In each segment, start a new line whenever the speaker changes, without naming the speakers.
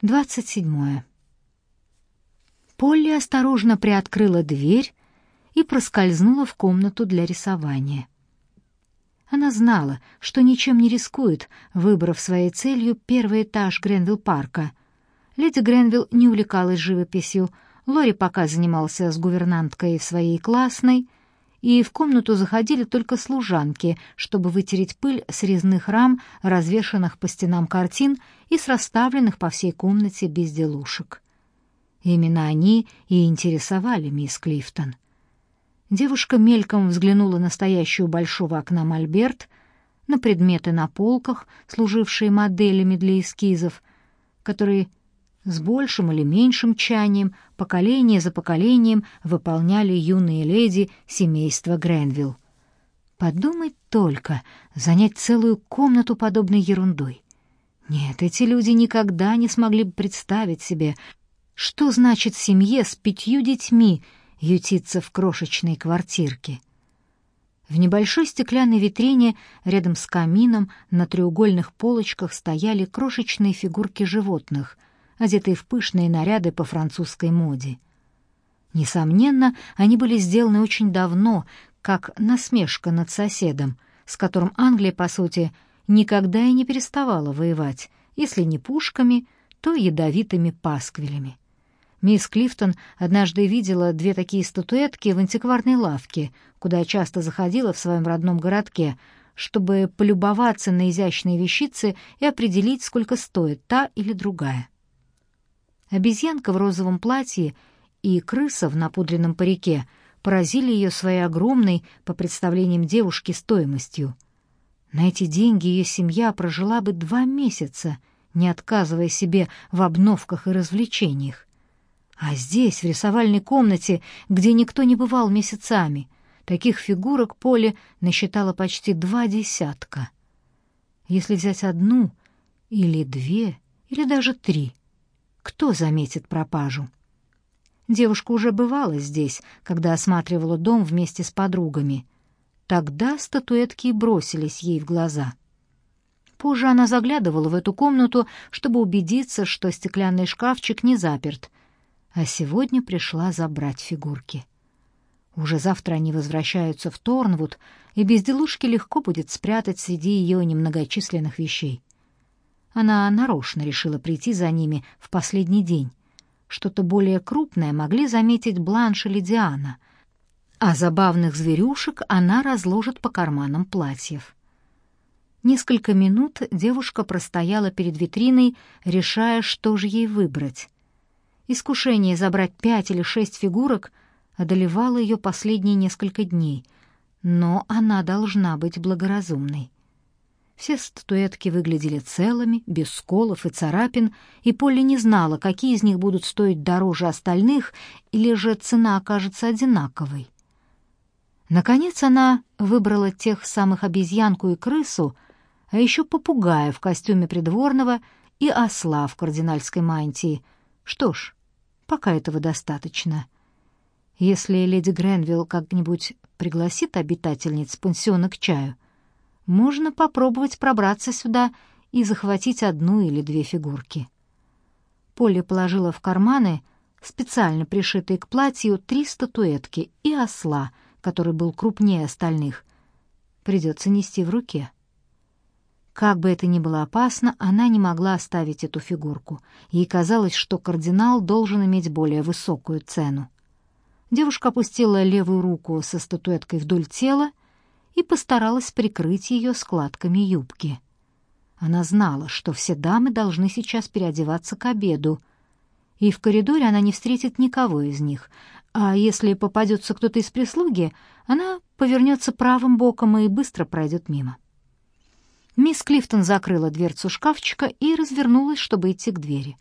27. Полли осторожно приоткрыла дверь и проскользнула в комнату для рисования. Она знала, что ничем не рискует, выбрав своей целью первый этаж Гренвилл-парка. Леди Гренвилл не увлекалась живописью, Лори пока занимался с гувернанткой в своей классной, и в комнату заходили только служанки, чтобы вытереть пыль с резных рам, развешанных по стенам картин и с расставленных по всей комнате безделушек. Именно они и интересовали мисс Клифтон. Девушка мельком взглянула на стоящую большого окна мольберт, на предметы на полках, служившие моделями для эскизов, которые с большим или меньшим чанием, поколение за поколением выполняли юные леди семейства Гренвилл. Подумать только, занять целую комнату подобной ерундой. Нет, эти люди никогда не смогли бы представить себе, что значит семье с пятью детьми ютиться в крошечной квартирке. В небольшой стеклянной витрине рядом с камином на треугольных полочках стояли крошечные фигурки животных — одетые в пышные наряды по французской моде. Несомненно, они были сделаны очень давно, как насмешка над соседом, с которым Англия, по сути, никогда и не переставала воевать, если не пушками, то ядовитыми пасквилями. Мисс Клифтон однажды видела две такие статуэтки в антикварной лавке, куда часто заходила в своем родном городке, чтобы полюбоваться на изящные вещицы и определить, сколько стоит та или другая. Обезьянка в розовом платье и крыса в напудренном парике поразили ее своей огромной, по представлениям девушки, стоимостью. На эти деньги ее семья прожила бы два месяца, не отказывая себе в обновках и развлечениях. А здесь, в рисовальной комнате, где никто не бывал месяцами, таких фигурок Поле насчитала почти два десятка. Если взять одну или две, или даже три, кто заметит пропажу? Девушка уже бывала здесь, когда осматривала дом вместе с подругами. Тогда статуэтки и бросились ей в глаза. Позже она заглядывала в эту комнату, чтобы убедиться, что стеклянный шкафчик не заперт, а сегодня пришла забрать фигурки. Уже завтра они возвращаются в Торнвуд, и безделушки легко будет спрятать среди ее немногочисленных вещей. Она нарочно решила прийти за ними в последний день. Что-то более крупное могли заметить Бланш или Диана, а забавных зверюшек она разложит по карманам платьев. Несколько минут девушка простояла перед витриной, решая, что же ей выбрать. Искушение забрать пять или шесть фигурок одолевало ее последние несколько дней, но она должна быть благоразумной. Все статуэтки выглядели целыми, без сколов и царапин, и Полли не знала, какие из них будут стоить дороже остальных, или же цена окажется одинаковой. Наконец она выбрала тех самых обезьянку и крысу, а еще попугая в костюме придворного и осла в кардинальской мантии. Что ж, пока этого достаточно. Если леди Гренвилл как-нибудь пригласит обитательниц пансиона к чаю — можно попробовать пробраться сюда и захватить одну или две фигурки. Полли положила в карманы специально пришитые к платью три статуэтки и осла, который был крупнее остальных. Придется нести в руке. Как бы это ни было опасно, она не могла оставить эту фигурку. Ей казалось, что кардинал должен иметь более высокую цену. Девушка опустила левую руку со статуэткой вдоль тела и постаралась прикрыть ее складками юбки. Она знала, что все дамы должны сейчас переодеваться к обеду, и в коридоре она не встретит никого из них, а если попадется кто-то из прислуги, она повернется правым боком и быстро пройдет мимо. Мисс Клифтон закрыла дверцу шкафчика и развернулась, чтобы идти к двери.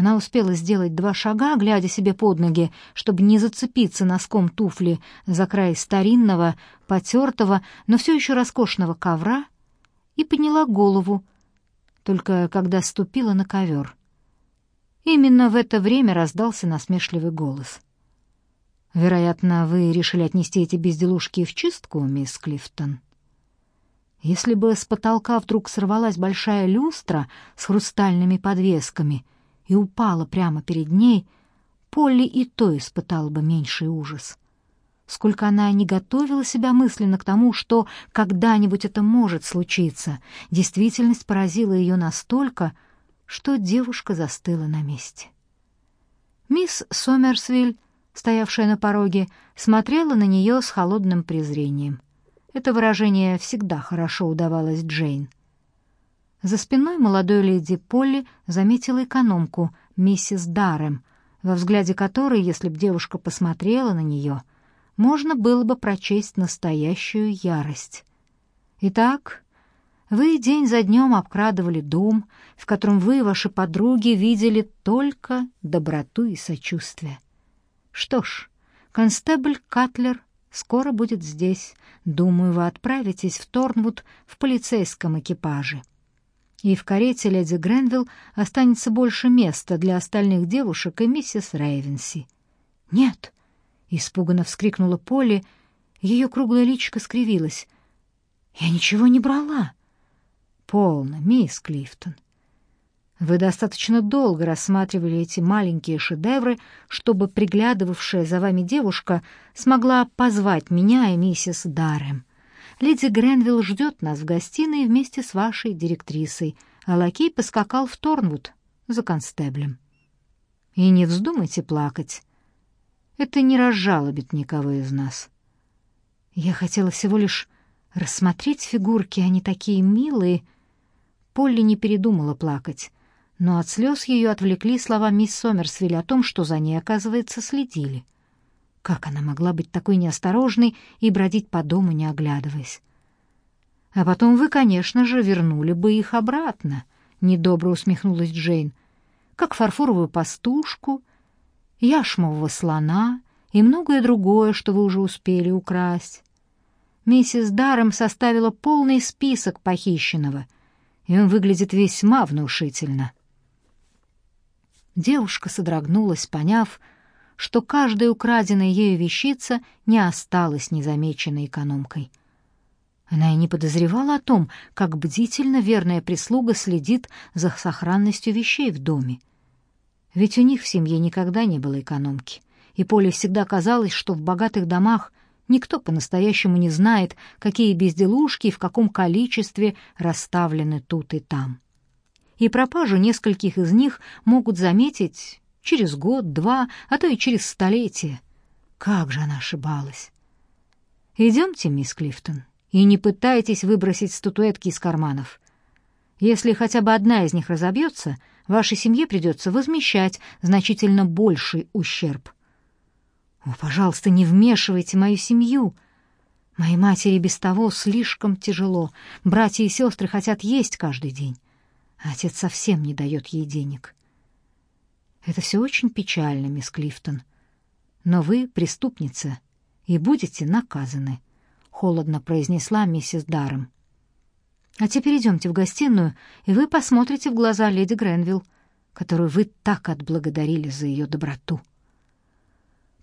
Она успела сделать два шага, глядя себе под ноги, чтобы не зацепиться носком туфли за край старинного, потертого, но все еще роскошного ковра, и подняла голову, только когда ступила на ковер. Именно в это время раздался насмешливый голос. «Вероятно, вы решили отнести эти безделушки в чистку, мисс Клифтон?» Если бы с потолка вдруг сорвалась большая люстра с хрустальными подвесками и упала прямо перед ней, Полли и то испытала бы меньший ужас. Сколько она не готовила себя мысленно к тому, что когда-нибудь это может случиться, действительность поразила ее настолько, что девушка застыла на месте. Мисс Сомерсвиль, стоявшая на пороге, смотрела на нее с холодным презрением. Это выражение всегда хорошо удавалось Джейн. За спиной молодой леди Полли заметила экономку, миссис Даррем, во взгляде которой, если б девушка посмотрела на нее, можно было бы прочесть настоящую ярость. Итак, вы день за днем обкрадывали дом, в котором вы и ваши подруги видели только доброту и сочувствие. Что ж, констебль Катлер скоро будет здесь. Думаю, вы отправитесь в Торнвуд в полицейском экипаже. И в карете леди Гренвилл останется больше места для остальных девушек и миссис Рейвенси. «Нет!» — испуганно вскрикнула Полли. Ее круглое личико скривилось. «Я ничего не брала!» Полно, мисс Клифтон. Вы достаточно долго рассматривали эти маленькие шедевры, чтобы приглядывавшая за вами девушка смогла позвать меня и миссис Даррем. Леди Гренвилл ждет нас в гостиной вместе с вашей директрисой, а лакей поскакал в Торнвуд за констеблем. И не вздумайте плакать. Это не разжалобит никого из нас. Я хотела всего лишь рассмотреть фигурки, они такие милые, — Полли не передумала плакать, но от слез ее отвлекли слова мисс Сомерсвиль о том, что за ней, оказывается, следили. Как она могла быть такой неосторожной и бродить по дому, не оглядываясь? А потом вы, конечно же, вернули бы их обратно, недобро усмехнулась Джейн. Как фарфоровую пастушку, яшмового слона и многое другое, что вы уже успели украсть. Миссис Даром составила полный список похищенного — и он выглядит весьма внушительно. Девушка содрогнулась, поняв, что каждая украденная ею вещица не осталась незамеченной экономкой. Она и не подозревала о том, как бдительно верная прислуга следит за сохранностью вещей в доме. Ведь у них в семье никогда не было экономки, и Поле всегда казалось, что в богатых домах Никто по-настоящему не знает, какие безделушки и в каком количестве расставлены тут и там. И пропажу нескольких из них могут заметить через год, два, а то и через столетие. Как же она ошибалась! Идемте, мисс Клифтон, и не пытайтесь выбросить статуэтки из карманов. Если хотя бы одна из них разобьется, вашей семье придется возмещать значительно больший ущерб. О, пожалуйста, не вмешивайте мою семью. Моей матери без того слишком тяжело. Братья и сестры хотят есть каждый день. Отец совсем не дает ей денег. Это все очень печально, мисс Клифтон. Но вы преступница и будете наказаны, холодно произнесла миссис Даром. А теперь идемте в гостиную, и вы посмотрите в глаза леди Гренвилл, которую вы так отблагодарили за ее доброту.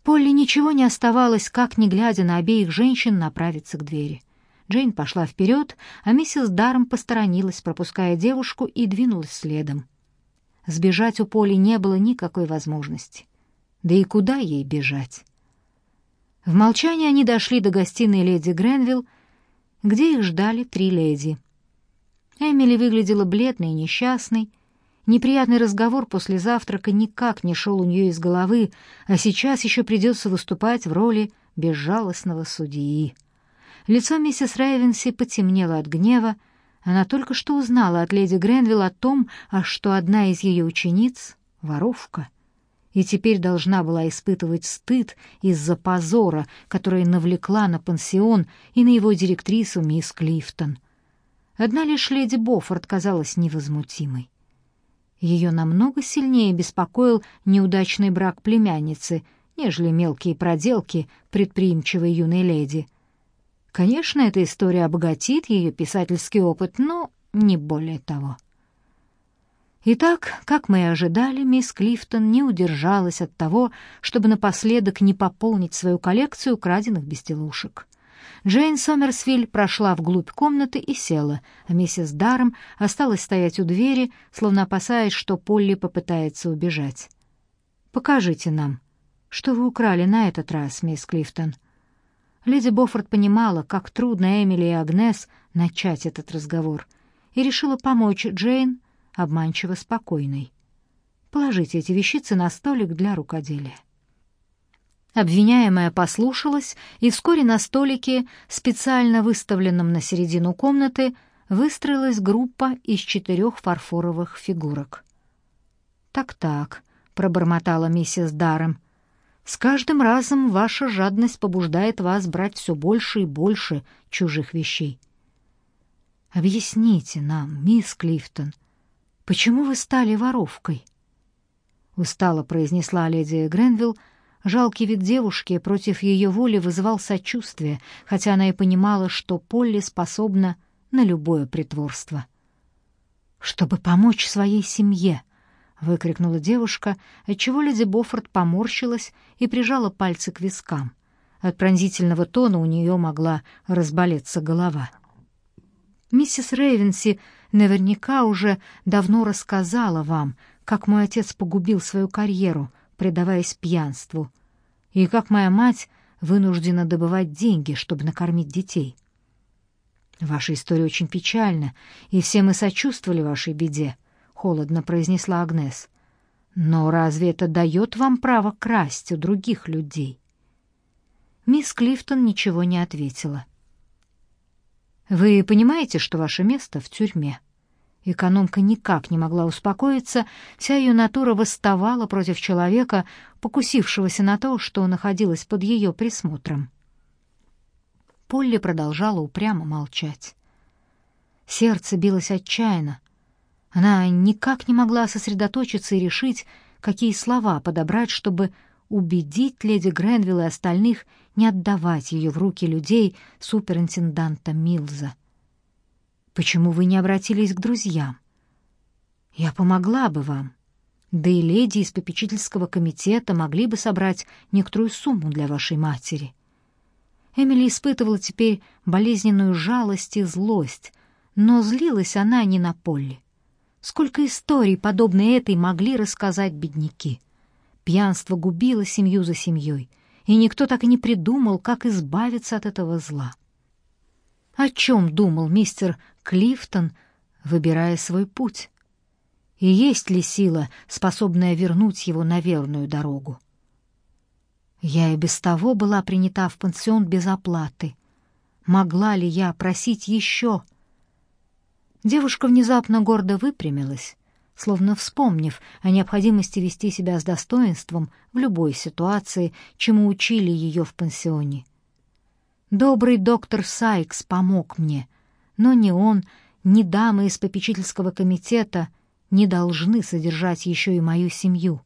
Полли ничего не оставалось, как, не глядя на обеих женщин, направиться к двери. Джейн пошла вперед, а миссис Даром посторонилась, пропуская девушку, и двинулась следом. Сбежать у Полли не было никакой возможности. Да и куда ей бежать? В молчании они дошли до гостиной леди Гренвилл, где их ждали три леди. Эмили выглядела бледной и несчастной, Неприятный разговор после завтрака никак не шел у нее из головы, а сейчас еще придется выступать в роли безжалостного судьи. Лицо миссис Рейвенси потемнело от гнева. Она только что узнала от леди Гренвилл о том, а что одна из ее учениц — воровка, и теперь должна была испытывать стыд из-за позора, который навлекла на пансион и на его директрису мисс Клифтон. Одна лишь леди Боффорд казалась невозмутимой. Ее намного сильнее беспокоил неудачный брак племянницы, нежели мелкие проделки предприимчивой юной леди. Конечно, эта история обогатит ее писательский опыт, но не более того. Итак, как мы и ожидали, мисс Клифтон не удержалась от того, чтобы напоследок не пополнить свою коллекцию краденных безделушек. Джейн Сомерсвиль прошла вглубь комнаты и села, а миссис Даром осталась стоять у двери, словно опасаясь, что Полли попытается убежать. «Покажите нам, что вы украли на этот раз, мисс Клифтон». Леди Боффорд понимала, как трудно Эмили и Агнес начать этот разговор, и решила помочь Джейн, обманчиво спокойной. «Положите эти вещицы на столик для рукоделия». Обвиняемая послушалась, и вскоре на столике, специально выставленном на середину комнаты, выстроилась группа из четырех фарфоровых фигурок. «Так-так», — пробормотала миссис Даррем, — «с каждым разом ваша жадность побуждает вас брать все больше и больше чужих вещей». «Объясните нам, мисс Клифтон, почему вы стали воровкой?» Устало произнесла леди Гренвилл, Жалкий вид девушки против ее воли вызывал сочувствие, хотя она и понимала, что Полли способна на любое притворство. «Чтобы помочь своей семье!» — выкрикнула девушка, отчего леди Боффорд поморщилась и прижала пальцы к вискам. От пронзительного тона у нее могла разболеться голова. «Миссис Рейвенси наверняка уже давно рассказала вам, как мой отец погубил свою карьеру, предаваясь пьянству, и как моя мать вынуждена добывать деньги, чтобы накормить детей. Ваша история очень печальна, и все мы сочувствовали вашей беде, холодно произнесла Агнес. Но разве это дает вам право красть у других людей? Мисс Клифтон ничего не ответила. Вы понимаете, что ваше место в тюрьме? Экономка никак не могла успокоиться, вся ее натура восставала против человека, покусившегося на то, что находилось под ее присмотром. Полли продолжала упрямо молчать. Сердце билось отчаянно. Она никак не могла сосредоточиться и решить, какие слова подобрать, чтобы убедить леди Гренвилл и остальных не отдавать ее в руки людей суперинтенданта Милза. Почему вы не обратились к друзьям? Я помогла бы вам. Да и леди из попечительского комитета могли бы собрать некоторую сумму для вашей матери. Эмили испытывала теперь болезненную жалость и злость, но злилась она не на Полли. Сколько историй, подобной этой, могли рассказать бедняки. Пьянство губило семью за семьей, и никто так и не придумал, как избавиться от этого зла. О чем думал мистер Клифтон, выбирая свой путь? И есть ли сила, способная вернуть его на верную дорогу? Я и без того была принята в пансион без оплаты. Могла ли я просить еще? Девушка внезапно гордо выпрямилась, словно вспомнив о необходимости вести себя с достоинством в любой ситуации, чему учили ее в пансионе. Добрый доктор Сайкс помог мне, но ни он, ни дамы из попечительского комитета не должны содержать еще и мою семью.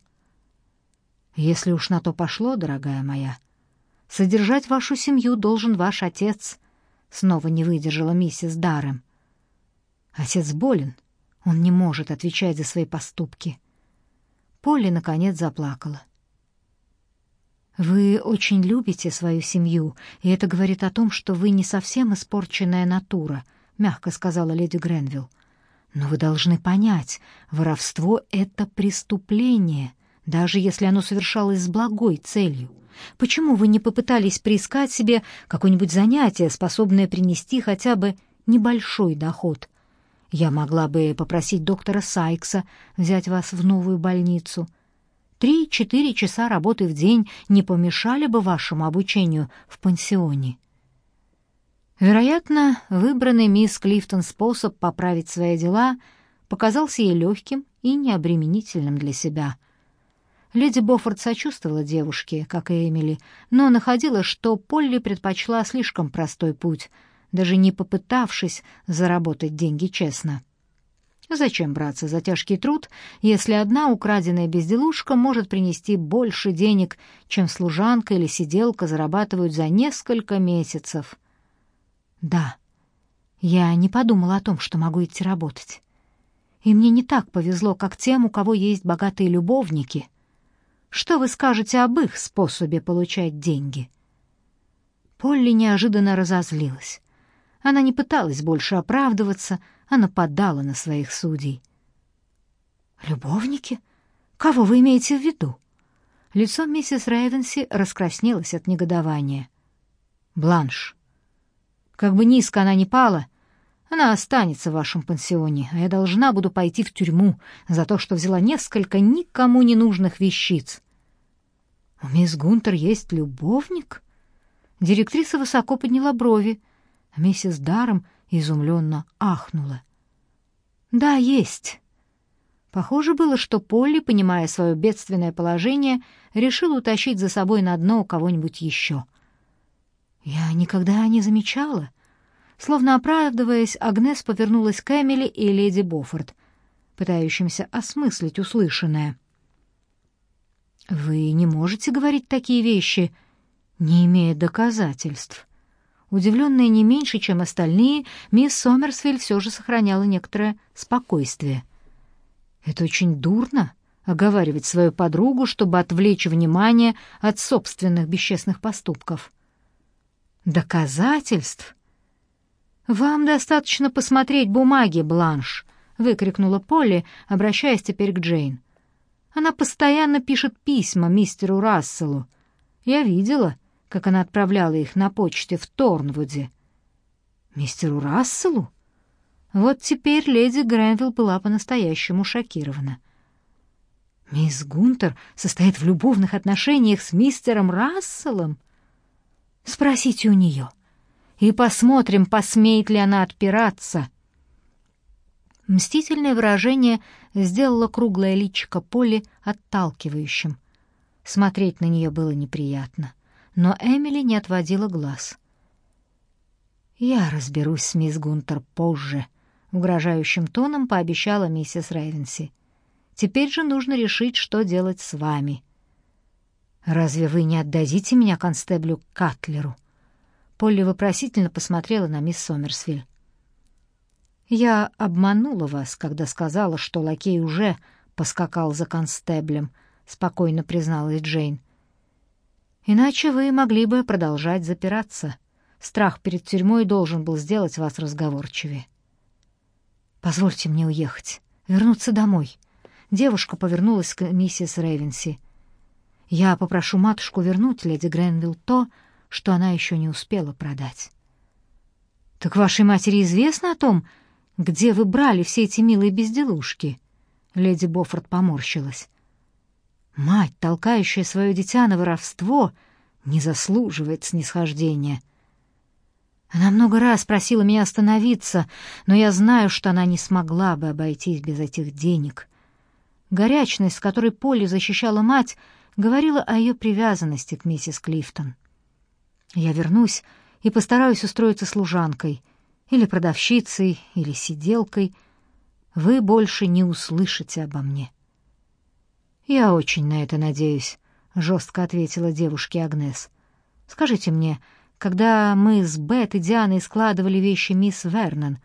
Если уж на то пошло, дорогая моя, содержать вашу семью должен ваш отец, снова не выдержала миссис Даррем. Отец болен, он не может отвечать за свои поступки. Полли наконец заплакала. Вы очень любите свою семью, и это говорит о том, что вы не совсем испорченная натура, мягко сказала леди Гренвилл. Но вы должны понять, воровство это преступление, даже если оно совершалось с благой целью. Почему вы не попытались приискать себе какое-нибудь занятие, способное принести хотя бы небольшой доход? Я могла бы попросить доктора Сайкса взять вас в новую больницу. Три-четыре часа работы в день не помешали бы вашему обучению в пансионе. Вероятно, выбранный мисс Клифтон способ поправить свои дела показался ей легким и необременительным для себя. Леди Боффорд сочувствовала девушке, как и Эмили, но находила, что Полли предпочла слишком простой путь, даже не попытавшись заработать деньги честно. Зачем браться за тяжкий труд, если одна украденная безделушка может принести больше денег, чем служанка или сиделка зарабатывают за несколько месяцев? Да, я не подумала о том, что могу идти работать. И мне не так повезло, как тем, у кого есть богатые любовники. Что вы скажете об их способе получать деньги? Полли неожиданно разозлилась. Она не пыталась больше оправдываться, а нападала на своих судей. «Любовники? Кого вы имеете в виду?» Лицо миссис Рейвенси раскраснелось от негодования. «Бланш. Как бы низко она ни пала, она останется в вашем пансионе, а я должна буду пойти в тюрьму за то, что взяла несколько никому не нужных вещиц». «У мисс Гунтер есть любовник?» Директриса высоко подняла брови, миссис Даром изумленно ахнула. «Да, есть». Похоже было, что Полли, понимая свое бедственное положение, решила утащить за собой на дно кого-нибудь еще. «Я никогда не замечала». Словно оправдываясь, Агнес повернулась к Эмили и леди Боффорд, пытающимся осмыслить услышанное. «Вы не можете говорить такие вещи», не имея доказательств. Удивленная не меньше, чем остальные, мисс Сомерсвиль все же сохраняла некоторое спокойствие. Это очень дурно — оговаривать свою подругу, чтобы отвлечь внимание от собственных бесчестных поступков. «Доказательств?» «Вам достаточно посмотреть бумаги, Бланш», — выкрикнула Полли, обращаясь теперь к Джейн. «Она постоянно пишет письма мистеру Расселу. Я видела, как она отправляла их на почте в Торнвуде. Мистеру Расселу? Вот теперь леди Гренвилл была по-настоящему шокирована. Мисс Гунтер состоит в любовных отношениях с мистером Расселом? Спросите у нее. И посмотрим, посмеет ли она отпираться. Мстительное выражение сделало круглое личико Полли отталкивающим. Смотреть на нее было неприятно но Эмили не отводила глаз. «Я разберусь с мисс Гунтер позже», — угрожающим тоном пообещала миссис Рейвенси. «Теперь же нужно решить, что делать с вами». «Разве вы не отдадите меня констеблю Катлеру?» Полли вопросительно посмотрела на мисс Сомерсвиль. «Я обманула вас, когда сказала, что лакей уже поскакал за констеблем», — спокойно призналась Джейн. Иначе вы могли бы продолжать запираться. Страх перед тюрьмой должен был сделать вас разговорчивее. Позвольте мне уехать, вернуться домой. Девушка повернулась к миссис Рейвенси. Я попрошу матушку вернуть леди Гренвилл то, что она еще не успела продать. Так вашей матери известно о том, где вы брали все эти милые безделушки? Леди Боффорд поморщилась. Мать, толкающая свое дитя на воровство, не заслуживает снисхождения. Она много раз просила меня остановиться, но я знаю, что она не смогла бы обойтись без этих денег. Горячность, с которой Полли защищала мать, говорила о ее привязанности к миссис Клифтон. Я вернусь и постараюсь устроиться служанкой, или продавщицей, или сиделкой. Вы больше не услышите обо мне. «Я очень на это надеюсь», — жестко ответила девушке Агнес. «Скажите мне, когда мы с Бет и Дианой складывали вещи мисс Вернон,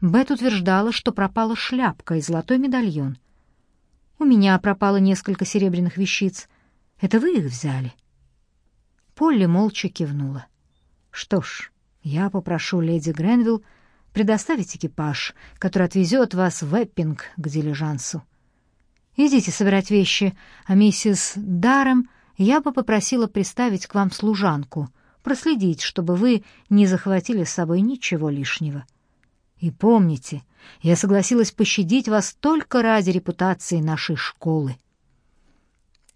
Бет утверждала, что пропала шляпка и золотой медальон. У меня пропало несколько серебряных вещиц. Это вы их взяли?» Полли молча кивнула. «Что ж, я попрошу леди Гренвилл предоставить экипаж, который отвезет вас в Эппинг к дилижансу. Идите собирать вещи, а миссис Даром я бы попросила приставить к вам служанку, проследить, чтобы вы не захватили с собой ничего лишнего. И помните, я согласилась пощадить вас только ради репутации нашей школы.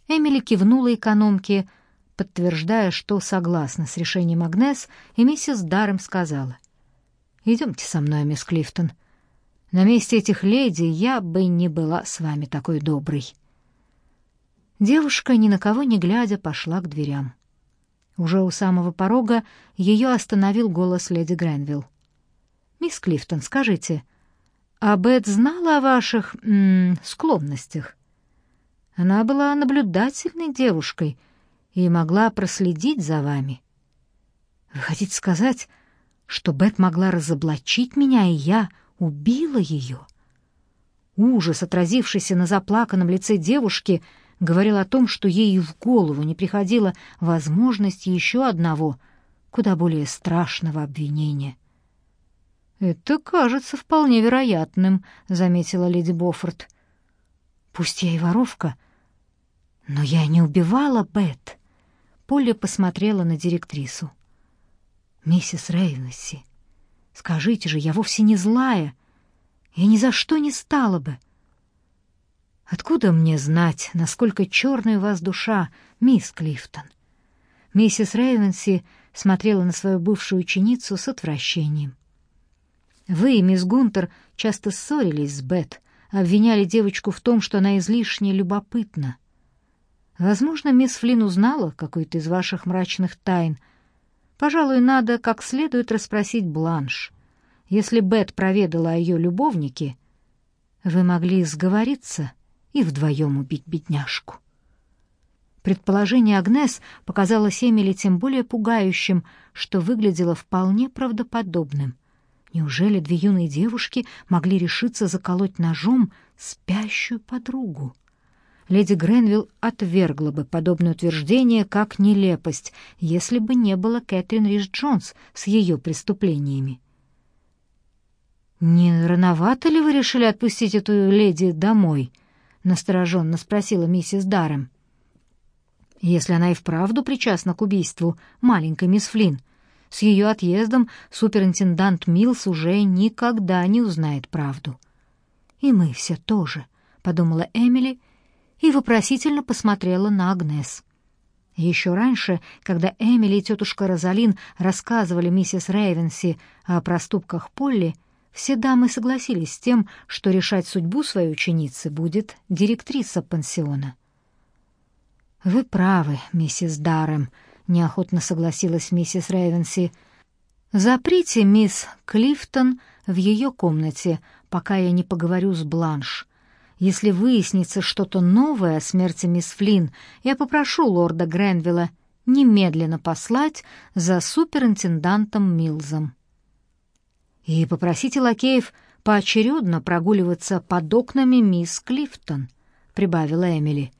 Эмили кивнула экономке, подтверждая, что согласна с решением Агнес, и миссис Даром сказала: «Идемте со мной, мисс Клифтон. На месте этих леди я бы не была с вами такой доброй. Девушка, ни на кого не глядя, пошла к дверям. Уже у самого порога ее остановил голос леди Гренвилл. «Мисс Клифтон, скажите, а Бет знала о ваших м -м, склонностях? Она была наблюдательной девушкой и могла проследить за вами. Вы хотите сказать, что Бет могла разоблачить меня, и я убила ее. Ужас, отразившийся на заплаканном лице девушки, говорил о том, что ей в голову не приходила возможность еще одного куда более страшного обвинения. «Это кажется вполне вероятным», — заметила леди Боффорд. «Пусть я и воровка, но я не убивала Бет». Полли посмотрела на директрису. «Миссис Рейвенси, скажите же, я вовсе не злая. Я ни за что не стала бы». «Откуда мне знать, насколько черная у вас душа, мисс Клифтон?» Миссис Рейвенси смотрела на свою бывшую ученицу с отвращением. Вы, мисс Гунтер, часто ссорились с Бет, обвиняли девочку в том, что она излишне любопытна. Возможно, мисс Флинн узнала какой-то из ваших мрачных тайн. Пожалуй, надо как следует расспросить Бланш. Если Бет проведала о ее любовнике, вы могли сговориться и вдвоем убить бедняжку. Предположение Агнес показалось Эмили тем более пугающим, что выглядело вполне правдоподобным. Неужели две юные девушки могли решиться заколоть ножом спящую подругу? Леди Гренвилл отвергла бы подобное утверждение как нелепость, если бы не было Кэтрин Риш-Джонс с ее преступлениями. «Не рановато ли вы решили отпустить эту леди домой?» — настороженно спросила миссис Даррем. Если она и вправду причастна к убийству маленькой мисс Флинн, с ее отъездом суперинтендант Милс уже никогда не узнает правду. «И мы все тоже», — подумала Эмили и вопросительно посмотрела на Агнес. Еще раньше, когда Эмили и тетушка Розалин рассказывали миссис Рейвенси о проступках Полли, все дамы согласились с тем, что решать судьбу своей ученицы будет директриса пансиона. «Вы правы, миссис Даррем», — неохотно согласилась миссис Рейвенси. «Заприте мисс Клифтон в ее комнате, пока я не поговорю с Бланш. Если выяснится что-то новое о смерти мисс Флинн, я попрошу лорда Гренвилла немедленно послать за суперинтендантом Милзом. И попросите лакеев поочередно прогуливаться под окнами мисс Клифтон», — прибавила Эмили.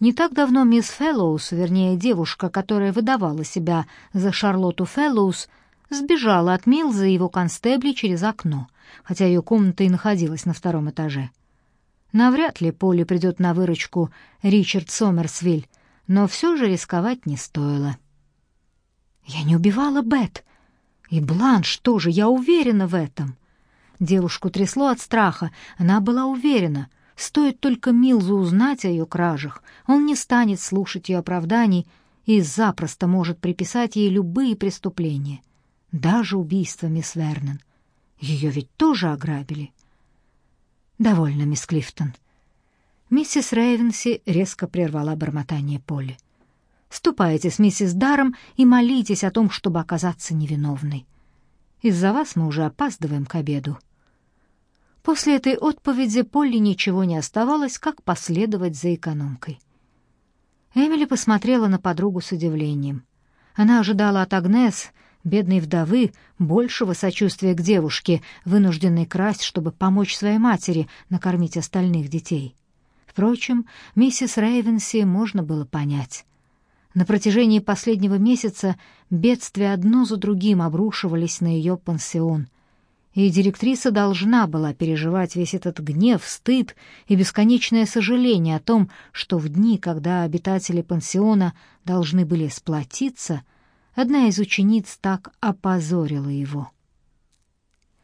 Не так давно мисс Фэллоус, вернее, девушка, которая выдавала себя за Шарлотту Фэллоус, сбежала от Милза и его констебли через окно, хотя ее комната и находилась на втором этаже. Навряд ли Полли придет на выручку Ричард Сомерсвиль, но все же рисковать не стоило. «Я не убивала Бет. И Бланш тоже, я уверена в этом». Девушку трясло от страха, она была уверена — Стоит только Милзу узнать о ее кражах, он не станет слушать ее оправданий и запросто может приписать ей любые преступления, даже убийство мисс Вернон. Ее ведь тоже ограбили. Довольно, мисс Клифтон. Миссис Рейвенси резко прервала бормотание Полли. Ступайте с миссис Даром и молитесь о том, чтобы оказаться невиновной. Из-за вас мы уже опаздываем к обеду. После этой отповеди Полли ничего не оставалось, как последовать за экономкой. Эмили посмотрела на подругу с удивлением. Она ожидала от Агнес, бедной вдовы, большего сочувствия к девушке, вынужденной красть, чтобы помочь своей матери накормить остальных детей. Впрочем, миссис Рейвенси можно было понять. На протяжении последнего месяца бедствия одно за другим обрушивались на ее пансион, и директриса должна была переживать весь этот гнев, стыд и бесконечное сожаление о том, что в дни, когда обитатели пансиона должны были сплотиться, одна из учениц так опозорила его.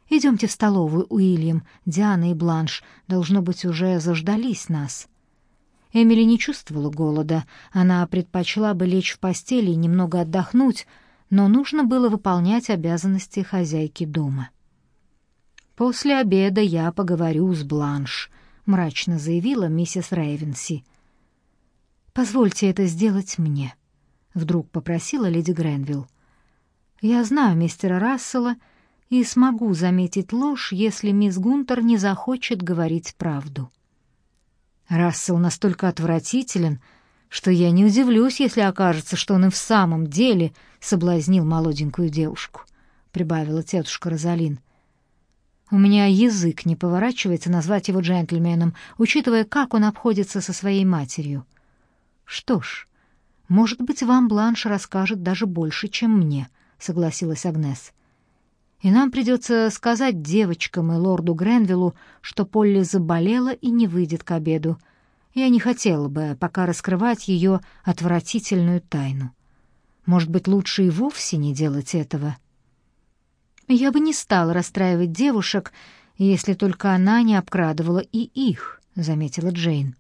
«Идемте в столовую, Уильям, Диана и Бланш, должно быть, уже заждались нас». Эмили не чувствовала голода, она предпочла бы лечь в постели и немного отдохнуть, но нужно было выполнять обязанности хозяйки дома. «После обеда я поговорю с Бланш», — мрачно заявила миссис Рейвенси. «Позвольте это сделать мне», — вдруг попросила леди Гренвилл. «Я знаю мистера Рассела и смогу заметить ложь, если мисс Гунтер не захочет говорить правду». Рассел настолько отвратителен, что я не удивлюсь, если окажется, что он и в самом деле соблазнил молоденькую девушку, — прибавила тетушка Розалин. У меня язык не поворачивается назвать его джентльменом, учитывая, как он обходится со своей матерью. Что ж, Может быть, вам Бланш расскажет даже больше, чем мне, согласилась Агнес. И нам придется сказать девочкам и лорду Гренвиллу, что Полли заболела и не выйдет к обеду. Я не хотела бы пока раскрывать ее отвратительную тайну. Может быть, лучше и вовсе не делать этого. Я бы не стала расстраивать девушек, если только она не обкрадывала и их, заметила Джейн.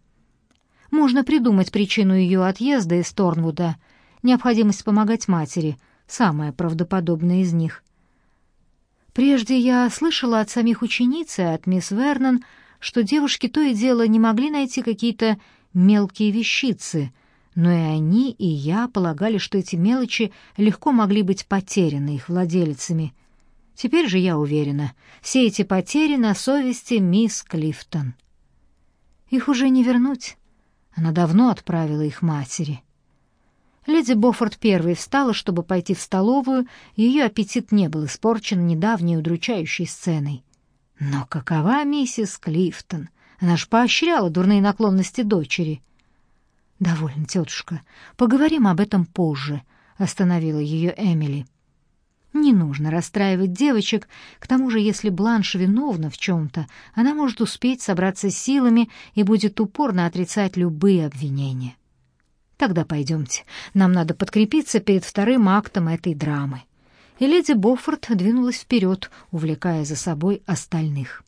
Можно придумать причину ее отъезда из Торнвуда, необходимость помогать матери, самая правдоподобная из них. Прежде я слышала от самих учениц и от мисс Вернон, что девушки то и дело не могли найти какие-то мелкие вещицы, но и они, и я полагали, что эти мелочи легко могли быть потеряны их владельцами. Теперь же я уверена, все эти потери на совести мисс Клифтон. Их уже не вернуть. Она давно отправила их матери. Леди Боффорд первой встала, чтобы пойти в столовую, ее аппетит не был испорчен недавней удручающей сценой. Но какова миссис Клифтон? Она ж поощряла дурные наклонности дочери. «Довольно, тетушка. Поговорим об этом позже», — остановила ее Эмили. Не нужно расстраивать девочек, к тому же, если Бланш виновна в чем-то, она может успеть собраться силами и будет упорно отрицать любые обвинения. Тогда пойдемте, нам надо подкрепиться перед вторым актом этой драмы. И леди Боффорд двинулась вперед, увлекая за собой остальных.